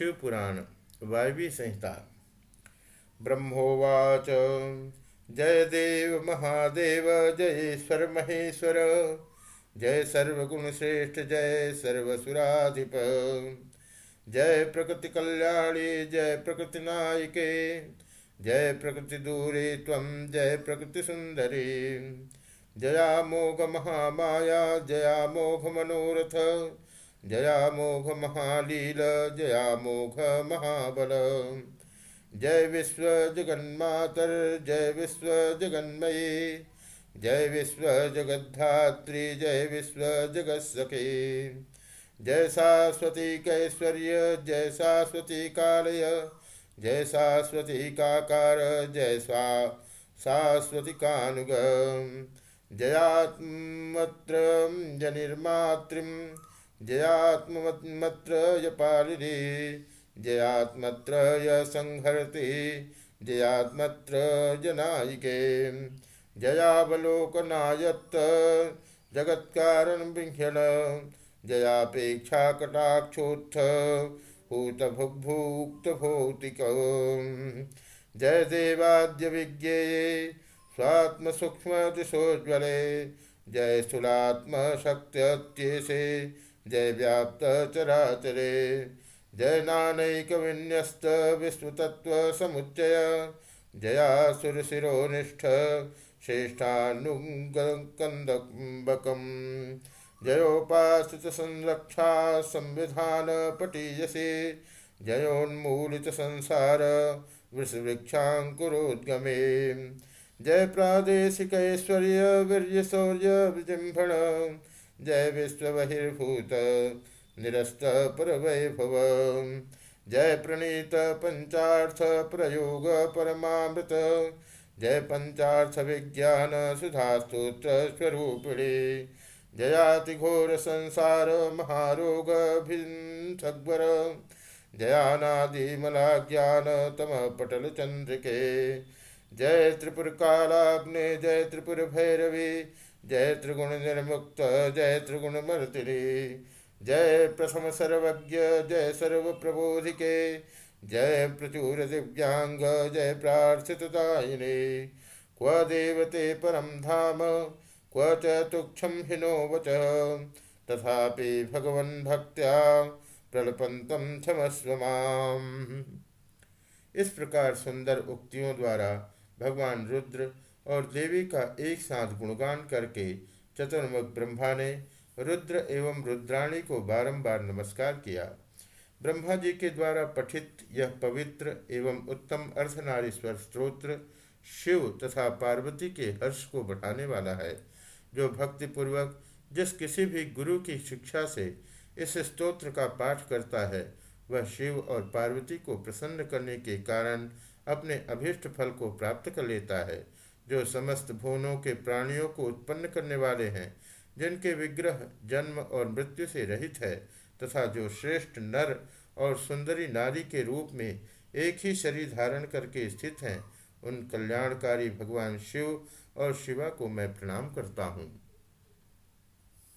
शिवपुराण वायवी संहिता। ब्रह्मोवाच, जय देव महादेव जयेश्वर महेश्वर जय सर्वगुणश्रेष्ठ, जय सर्वसुराधिप। जय प्रकृति कल्याणी, जय प्रकृति नायिके, जय प्रकृति दूरे तम जय प्रकृति सुंदरी। जया मोघ महामाया जया मोघ मनोरथ जया मोघ महालील जया मोघ महाबल जय विश्व जगन्मातर, जय विश्व जगन्मयी। जय विश्व जगद्धात्री, जय विश्व जगत्सखे। जय सरस्वती कैश्वर्य, जय सरस्वती कालय। जय सरस्वती काकार, जय स्वा शाश्वती कानुग जयात्मत्र जनिर्मातृम जयात्मत्र यपालिनी जयात्मत्र संहरति जयात्मत्र जनायिके जयावलोकनायत्त जगत्कारण विह्यण जयापेक्षा कटाक्षोत्थ भूत भुग्भुक्त भौतिक जय देवाद्य विज्ञेये स्वात्म सूक्ष्म दिशोज्वले जय स्थूलात्म शक्त्यत्येसे जय व्याप्त चराचरे, जय नानक विन्यस्त विश्वतत्व समुच्चय जया सुरशिरोनिष्ठ श्रेष्ठानुकंदकम जयोपासित संरक्षा संविधान पटीयसे जयोन्मूलित संसार वृषवृक्षाकुरोद्गमे जय प्रादेशिक ऐश्वर्य वीर्य विजृंभण जय विश्व बहिर्भूत निरस्त पर वैभव जय प्रणीत पंचार्थ प्रयोग परमामृत। जय पंचार्थ विज्ञान सुधा स्वरूपिणी। जयाति घोर संसार महारोग भिन्सग्वर जयानादि मला ज्ञान तम पटल चंद्रिके। जय त्रिपुर कालाग्ने जय त्रिपुर भैरवी जय त्रिगुण निर्मुक्त, जय त्रिगुण मर्तिनी जय प्रथम सर्वज्ञ, जय सर्व प्रबोधिके जय प्रचुर दिव्यांग, जय प्रार्थित दायिने। क्व देवते परम धाम, क्व च तुक्षम हिनो वच। तथा भगवन् भक्त्या प्रलपंतम क्षमस्व इस प्रकार सुंदर उक्तियों द्वारा भगवान रुद्र और देवी का एक साथ गुणगान करके चतुर्मुख ब्रह्मा ने रुद्र एवं रुद्राणी को बारंबार नमस्कार किया। ब्रह्मा जी के द्वारा पठित यह पवित्र एवं उत्तम अर्धनारीश्वर स्त्रोत्र शिव तथा पार्वती के हर्ष को बढ़ाने वाला है, जो भक्तिपूर्वक जिस किसी भी गुरु की शिक्षा से इस स्तोत्र का पाठ करता है, वह शिव और पार्वती को प्रसन्न करने के कारण अपने अभीष्ट फल को प्राप्त कर लेता है। जो समस्त भुवनों के प्राणियों को उत्पन्न करने वाले हैं, जिनके विग्रह जन्म और मृत्यु से रहित है, तथा जो श्रेष्ठ नर और सुंदरी नारी के रूप में एक ही शरीर धारण करके स्थित हैं, उन कल्याणकारी भगवान शिव और शिवा को मैं प्रणाम करता हूँ।